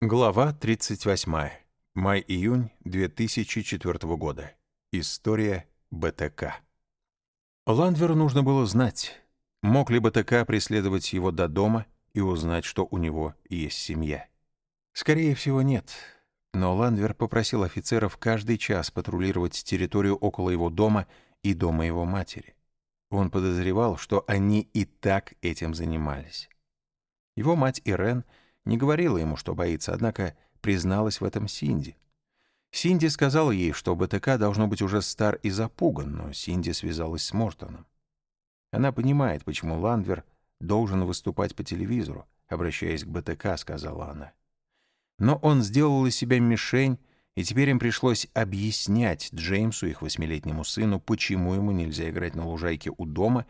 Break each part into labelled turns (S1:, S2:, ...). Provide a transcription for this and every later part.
S1: Глава 38. Май-июнь 2004 года. История БТК. Ландверу нужно было знать, мог ли БТК преследовать его до дома и узнать, что у него есть семья. Скорее всего, нет. Но Ландвер попросил офицеров каждый час патрулировать территорию около его дома и дома его матери. Он подозревал, что они и так этим занимались. Его мать Ирен — не говорила ему, что боится, однако призналась в этом Синди. Синди сказала ей, что БТК должно быть уже стар и запуган, но Синди связалась с Мортоном. Она понимает, почему Ландвер должен выступать по телевизору, обращаясь к БТК, сказала она. Но он сделал из себя мишень, и теперь им пришлось объяснять Джеймсу, их восьмилетнему сыну, почему ему нельзя играть на лужайке у дома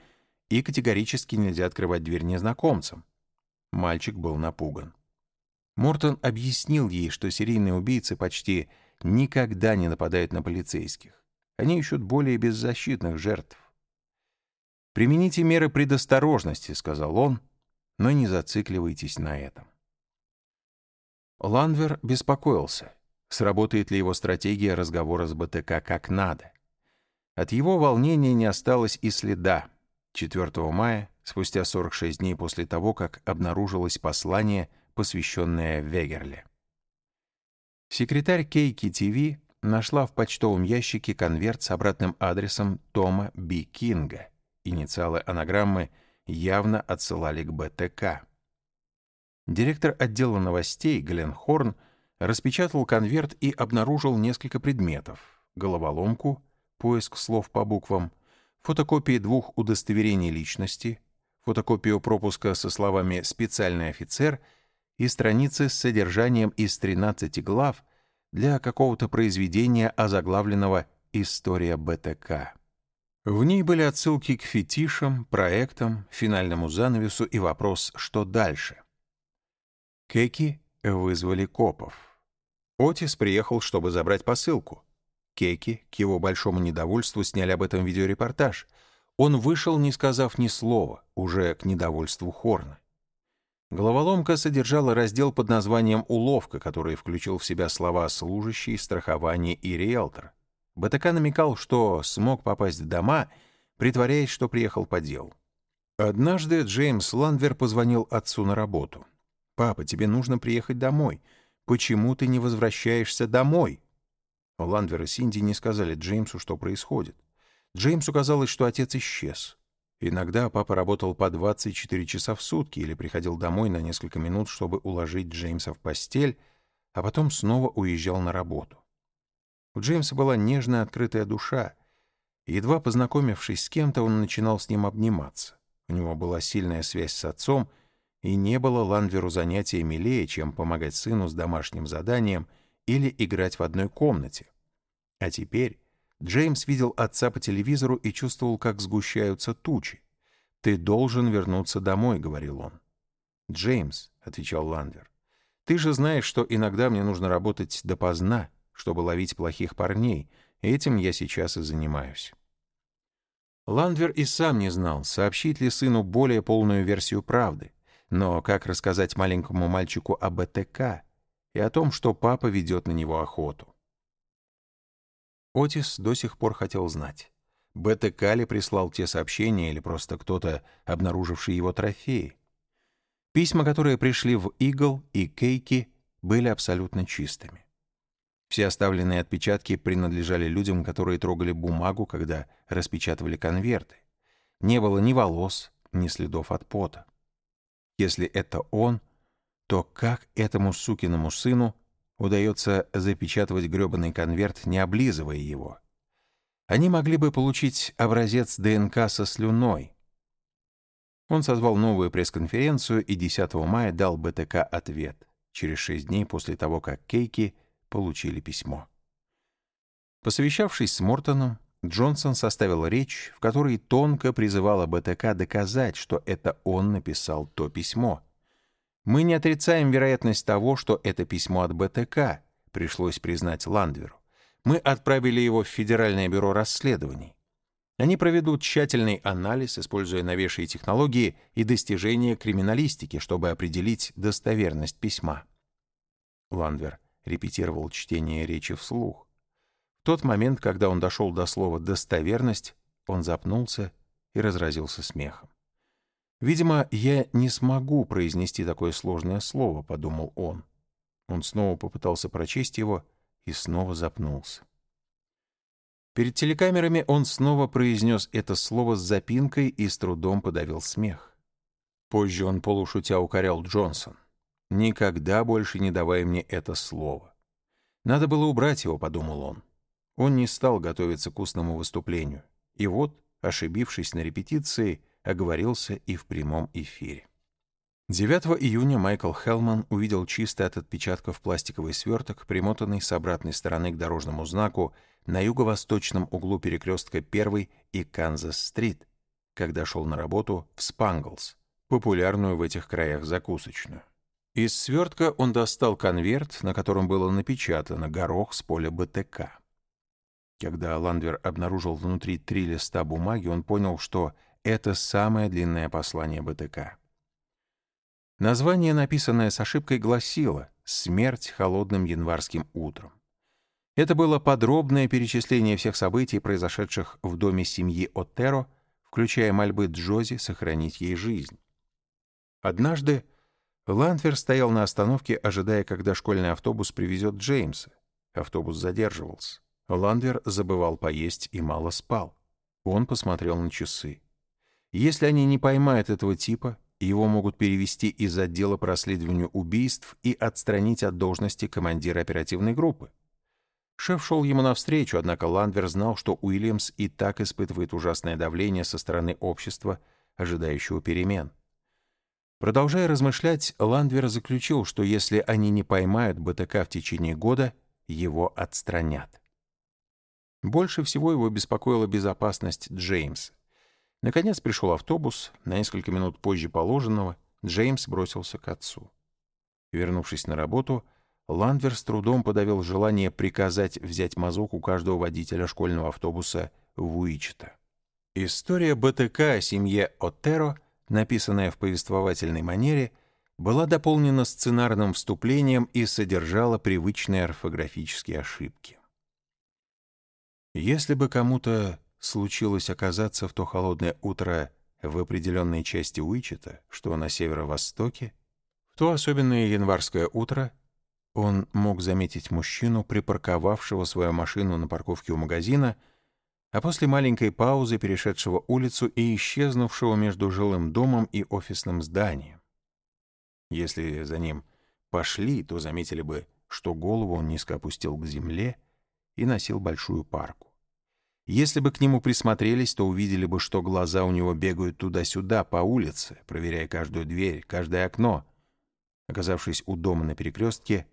S1: и категорически нельзя открывать дверь незнакомцам. Мальчик был напуган. Мортон объяснил ей, что серийные убийцы почти никогда не нападают на полицейских. Они ищут более беззащитных жертв. «Примените меры предосторожности», — сказал он, — «но не зацикливайтесь на этом». Ланвер беспокоился, сработает ли его стратегия разговора с БТК как надо. От его волнения не осталось и следа. 4 мая, спустя 46 дней после того, как обнаружилось послание посвященная Вегерле. Секретарь Кейки ТВ нашла в почтовом ящике конверт с обратным адресом Тома Би Кинга. Инициалы анаграммы явно отсылали к БТК. Директор отдела новостей Глен Хорн распечатал конверт и обнаружил несколько предметов. Головоломку, поиск слов по буквам, фотокопии двух удостоверений личности, фотокопию пропуска со словами «специальный офицер» и страницы с содержанием из 13 глав для какого-то произведения, озаглавленного «История БТК». В ней были отсылки к фетишам, проектам, финальному занавесу и вопрос «Что дальше?». Кеки вызвали копов. Отис приехал, чтобы забрать посылку. Кеки, к его большому недовольству, сняли об этом видеорепортаж. Он вышел, не сказав ни слова, уже к недовольству Хорна. Головоломка содержала раздел под названием «Уловка», который включил в себя слова «служащий», «страхование» и «риэлтор». БТК намекал, что смог попасть в дома, притворяясь, что приехал по делу. Однажды Джеймс Ландвер позвонил отцу на работу. «Папа, тебе нужно приехать домой. Почему ты не возвращаешься домой?» Ландвер и Синди не сказали Джеймсу, что происходит. Джеймсу казалось, что отец исчез. Иногда папа работал по 24 часа в сутки или приходил домой на несколько минут, чтобы уложить Джеймса в постель, а потом снова уезжал на работу. У Джеймса была нежная открытая душа. Едва познакомившись с кем-то, он начинал с ним обниматься. У него была сильная связь с отцом, и не было Ландверу занятия милее, чем помогать сыну с домашним заданием или играть в одной комнате. А теперь Джеймс видел отца по телевизору и чувствовал, как сгущаются тучи. «Ты должен вернуться домой», — говорил он. «Джеймс», — отвечал Ландвер, — «ты же знаешь, что иногда мне нужно работать допоздна, чтобы ловить плохих парней. Этим я сейчас и занимаюсь». Ландвер и сам не знал, сообщить ли сыну более полную версию правды, но как рассказать маленькому мальчику об БТК и о том, что папа ведет на него охоту. Отис до сих пор хотел знать, БТК ли прислал те сообщения или просто кто-то, обнаруживший его трофеи. Письма, которые пришли в Игл и Кейки, были абсолютно чистыми. Все оставленные отпечатки принадлежали людям, которые трогали бумагу, когда распечатывали конверты. Не было ни волос, ни следов от пота. Если это он, то как этому сукиному сыну удается запечатывать грёбаный конверт, не облизывая его. Они могли бы получить образец ДНК со слюной. Он созвал новую пресс-конференцию и 10 мая дал БТК ответ, через шесть дней после того, как Кейки получили письмо. Посовещавшись с Мортоном, Джонсон составил речь, в которой тонко призывала БТК доказать, что это он написал то письмо — мы не отрицаем вероятность того, что это письмо от БТК, пришлось признать Ландверу. Мы отправили его в Федеральное бюро расследований. Они проведут тщательный анализ, используя новейшие технологии и достижения криминалистики, чтобы определить достоверность письма. Ландвер репетировал чтение речи вслух. В тот момент, когда он дошел до слова «достоверность», он запнулся и разразился смехом. «Видимо, я не смогу произнести такое сложное слово», — подумал он. Он снова попытался прочесть его и снова запнулся. Перед телекамерами он снова произнес это слово с запинкой и с трудом подавил смех. Позже он полушутя укорял Джонсон. «Никогда больше не давай мне это слово». «Надо было убрать его», — подумал он. Он не стал готовиться к устному выступлению. И вот, ошибившись на репетиции, оговорился и в прямом эфире. 9 июня Майкл Хелман увидел чистый от отпечатков пластиковый сверток, примотанный с обратной стороны к дорожному знаку на юго-восточном углу перекрестка 1 и Канзас-стрит, когда шел на работу в Спанглс, популярную в этих краях закусочную. Из свертка он достал конверт, на котором было напечатано «Горох с поля БТК». Когда Ландвер обнаружил внутри три листа бумаги, он понял, что это самое длинное послание БТК. Название, написанное с ошибкой, гласило «Смерть холодным январским утром». Это было подробное перечисление всех событий, произошедших в доме семьи Отеро, включая мольбы Джози сохранить ей жизнь. Однажды Ландвер стоял на остановке, ожидая, когда школьный автобус привезет Джеймса. Автобус задерживался. Ландвер забывал поесть и мало спал. Он посмотрел на часы. Если они не поймают этого типа, его могут перевести из отдела по расследованию убийств и отстранить от должности командира оперативной группы. Шеф шел ему навстречу, однако Ландвер знал, что Уильямс и так испытывает ужасное давление со стороны общества, ожидающего перемен. Продолжая размышлять, Ландвер заключил, что если они не поймают БТК в течение года, его отстранят. Больше всего его беспокоила безопасность Джеймса. Наконец пришел автобус. На несколько минут позже положенного Джеймс бросился к отцу. Вернувшись на работу, Ландвер с трудом подавил желание приказать взять мазок у каждого водителя школьного автобуса в Уичета. История БТК о семье Отеро, написанная в повествовательной манере, была дополнена сценарным вступлением и содержала привычные орфографические ошибки. Если бы кому-то случилось оказаться в то холодное утро в определенной части Уичета, что на северо-востоке, в то особенное январское утро он мог заметить мужчину, припарковавшего свою машину на парковке у магазина, а после маленькой паузы перешедшего улицу и исчезнувшего между жилым домом и офисным зданием. Если за ним пошли, то заметили бы, что голову он низко опустил к земле и носил большую парку. Если бы к нему присмотрелись, то увидели бы, что глаза у него бегают туда-сюда по улице, проверяя каждую дверь, каждое окно. Оказавшись у дома на перекрестке,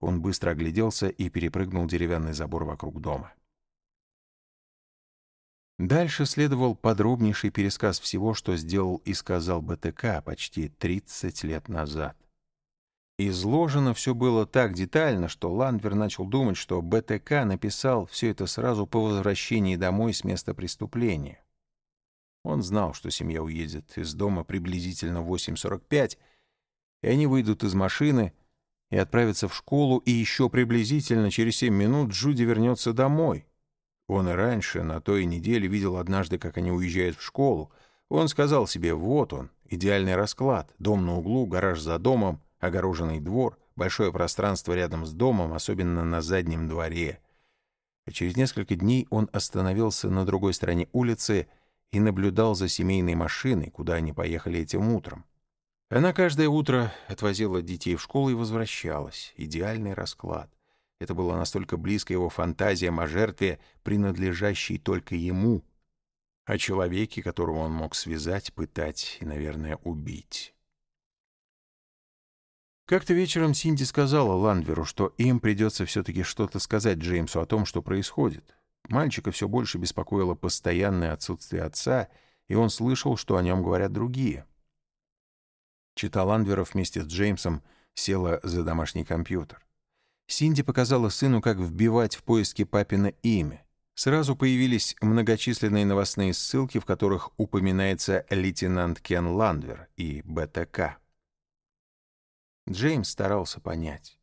S1: он быстро огляделся и перепрыгнул деревянный забор вокруг дома. Дальше следовал подробнейший пересказ всего, что сделал и сказал БТК почти 30 лет назад. Изложено все было так детально, что Ландвер начал думать, что БТК написал все это сразу по возвращении домой с места преступления. Он знал, что семья уедет из дома приблизительно в 8.45, и они выйдут из машины и отправятся в школу, и еще приблизительно через 7 минут Джуди вернется домой. Он и раньше на той неделе видел однажды, как они уезжают в школу. Он сказал себе, вот он, идеальный расклад, дом на углу, гараж за домом, огороженный двор, большое пространство рядом с домом, особенно на заднем дворе. А через несколько дней он остановился на другой стороне улицы и наблюдал за семейной машиной, куда они поехали этим утром. Она каждое утро отвозила детей в школу и возвращалась. Идеальный расклад. Это было настолько близко его фантазиям о жертве, принадлежащей только ему, о человеке, которого он мог связать, пытать и, наверное, убить. Как-то вечером Синди сказала Ландверу, что им придется все-таки что-то сказать Джеймсу о том, что происходит. Мальчика все больше беспокоило постоянное отсутствие отца, и он слышал, что о нем говорят другие. Чита Ландверов вместе с Джеймсом села за домашний компьютер. Синди показала сыну, как вбивать в поиски папина имя. Сразу появились многочисленные новостные ссылки, в которых упоминается лейтенант Кен Ландвер и БТК. Джеймс старался понять.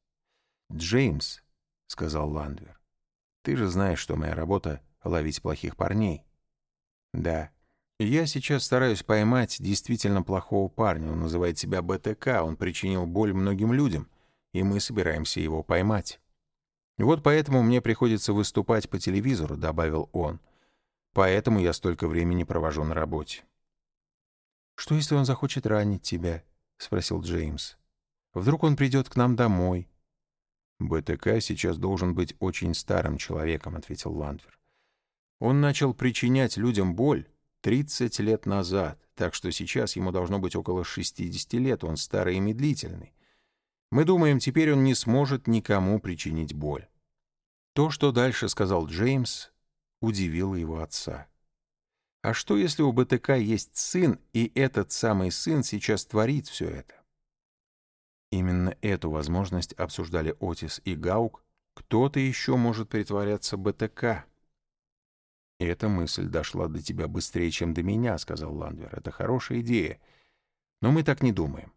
S1: «Джеймс», — сказал Ландвер, — «ты же знаешь, что моя работа — ловить плохих парней». «Да. Я сейчас стараюсь поймать действительно плохого парня. Он называет себя БТК, он причинил боль многим людям, и мы собираемся его поймать». «Вот поэтому мне приходится выступать по телевизору», — добавил он. «Поэтому я столько времени провожу на работе». «Что, если он захочет ранить тебя?» — спросил Джеймс. «Вдруг он придет к нам домой?»
S2: «БТК сейчас должен быть очень старым человеком», — ответил Ландвер. «Он начал причинять людям боль 30 лет назад, так что сейчас ему должно быть около 60 лет, он старый и медлительный. Мы думаем, теперь он не сможет никому причинить боль». То, что дальше сказал Джеймс, удивило его отца. А что, если у БТК есть сын, и этот самый сын сейчас творит все это? Именно эту возможность обсуждали Отис и Гаук. Кто-то еще может притворяться БТК. «Эта мысль дошла до тебя быстрее, чем до меня», — сказал Ландвер. «Это хорошая идея. Но мы так не думаем.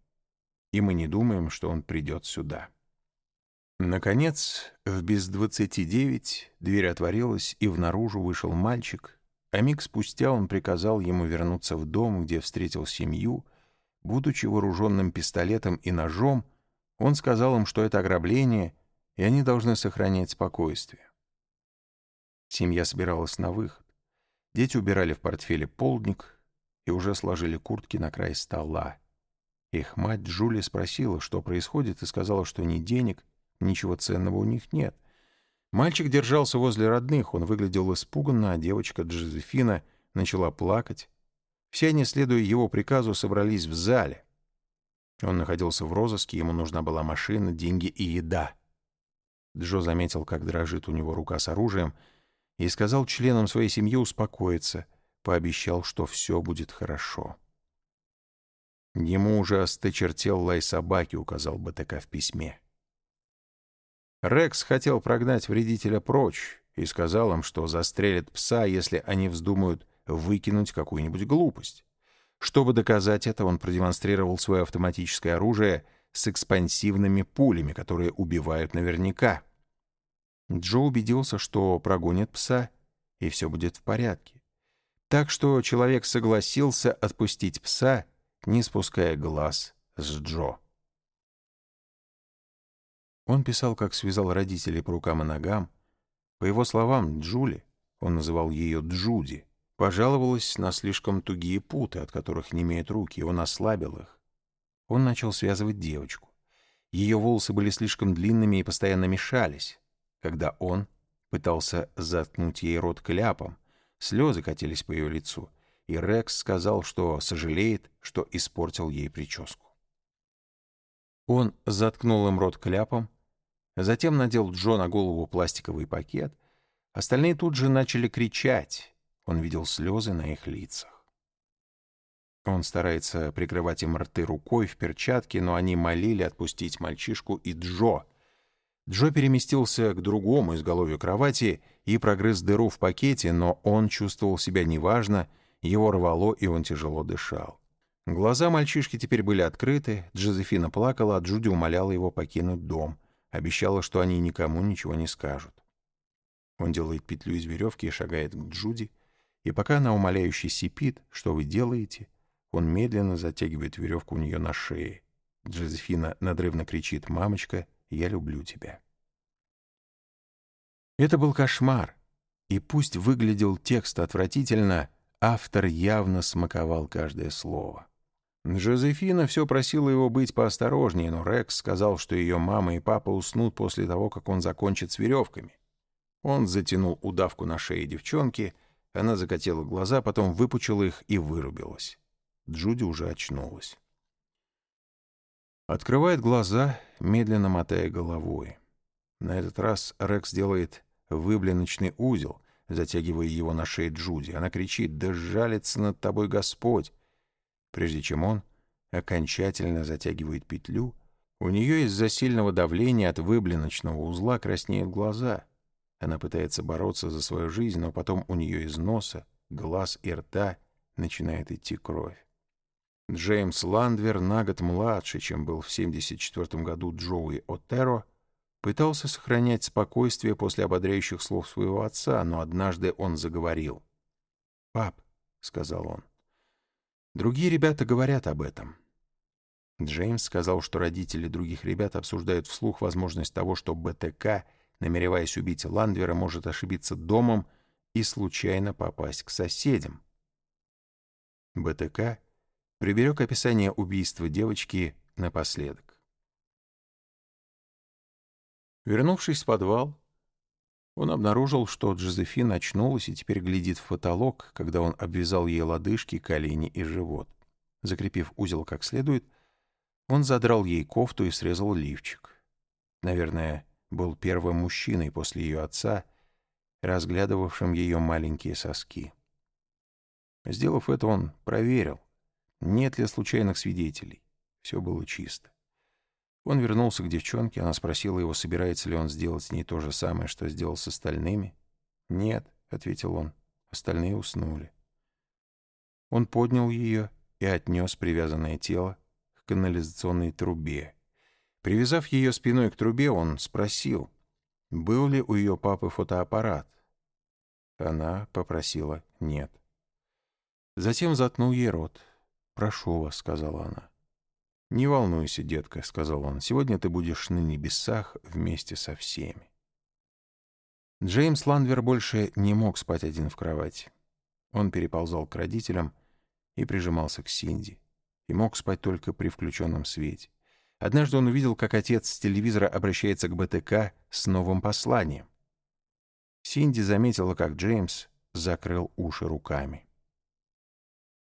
S2: И мы не думаем, что он придет сюда». Наконец, в без двадцати девять дверь отворилась, и внаружи вышел мальчик, а миг спустя он приказал ему вернуться в дом, где встретил семью. Будучи вооруженным пистолетом и ножом, он сказал им, что это ограбление, и они должны сохранять спокойствие. Семья собиралась на выход. Дети убирали в портфеле полдник и уже сложили куртки на край стола. Их мать Джули спросила, что происходит, и сказала, что ни денег, ничего ценного у них нет. Мальчик держался возле родных, он выглядел испуганно, а девочка Джозефина начала плакать. Все они, следуя его приказу, собрались в зале. Он находился в розыске, ему нужна была машина, деньги и еда. Джо заметил, как дрожит у него рука с оружием, и сказал членам своей семьи успокоиться, пообещал, что все будет хорошо. Ему уже остычертел лай собаки, указал БТК в письме. Рекс хотел прогнать вредителя прочь и сказал им, что застрелит пса, если они вздумают выкинуть какую-нибудь глупость. Чтобы доказать это, он продемонстрировал свое автоматическое оружие с экспансивными пулями, которые убивают наверняка. Джо убедился, что прогонит пса, и все будет в порядке. Так что человек согласился отпустить пса, не спуская глаз с Джо. Он писал, как связал родителей по рукам и ногам. По его словам, Джули, он называл ее Джуди, пожаловалась на слишком тугие путы, от которых не имеют руки, и он ослабил их. Он начал связывать девочку. Ее волосы были слишком длинными и постоянно мешались. Когда он пытался заткнуть ей рот кляпом, слезы катились по ее лицу, и Рекс сказал, что сожалеет, что испортил ей прическу. Он заткнул им рот кляпом, Затем надел Джо на голову пластиковый пакет. Остальные тут же начали кричать. Он видел слезы на их лицах. Он старается прикрывать им рты рукой в перчатке, но они молили отпустить мальчишку и Джо. Джо переместился к другому изголовью кровати и прогрыз дыру в пакете, но он чувствовал себя неважно, его рвало, и он тяжело дышал. Глаза мальчишки теперь были открыты, Джозефина плакала, а Джуди умоляла его покинуть дом — Обещала, что они никому ничего не скажут. Он делает петлю из веревки и шагает к Джуди, и пока она умоляюще сипит, что вы делаете, он медленно затягивает веревку у нее на шее. Джозефина надрывно кричит «Мамочка, я люблю тебя». Это был кошмар, и пусть выглядел текст отвратительно, автор явно смаковал каждое слово. Жозефина все просила его быть поосторожнее, но Рекс сказал, что ее мама и папа уснут после того, как он закончит с веревками. Он затянул удавку на шее девчонки, она закатила глаза, потом выпучила их и вырубилась. Джуди уже очнулась. Открывает глаза, медленно мотая головой. На этот раз Рекс делает выблиночный узел, затягивая его на шее Джуди. Она кричит «Да жалится над тобой Господь!» Прежде чем он окончательно затягивает петлю, у нее из-за сильного давления от выблиночного узла краснеют глаза. Она пытается бороться за свою жизнь, но потом у нее из носа, глаз и рта начинает идти кровь. Джеймс Ландвер, на год младше, чем был в 74 году Джоуи Отеро,
S1: Пытался сохранять спокойствие после ободряющих слов своего отца, но однажды он заговорил. «Пап», — сказал он, — «другие ребята говорят об этом». Джеймс сказал, что родители других ребят обсуждают вслух возможность того, что БТК, намереваясь убить Ландвера, может ошибиться домом и случайно попасть к соседям. БТК приберег описание убийства девочки напоследок. Вернувшись в подвал, он обнаружил, что Джозефин очнулась и теперь глядит в потолок, когда он обвязал ей лодыжки, колени и живот. Закрепив узел как следует, он задрал ей кофту и срезал лифчик. Наверное, был первым мужчиной после ее отца, разглядывавшим ее маленькие соски. Сделав это, он проверил, нет ли случайных свидетелей. Все было чисто. Он вернулся к девчонке, она спросила его, собирается ли он сделать с ней то же самое, что сделал с остальными. «Нет», — ответил он, — остальные уснули. Он поднял ее и отнес привязанное тело к канализационной трубе. Привязав ее спиной к трубе, он спросил, был ли у ее папы фотоаппарат. Она попросила «нет». Затем заткнул ей рот. «Прошу вас», — сказала она. «Не волнуйся, детка», — сказал он, — «сегодня ты будешь на небесах вместе со всеми». Джеймс Ландвер больше не мог спать один в кровати. Он переползал к родителям и прижимался к Синди. И мог спать только при включенном свете. Однажды он увидел, как отец с телевизора обращается к БТК с новым посланием. Синди заметила, как Джеймс закрыл уши руками.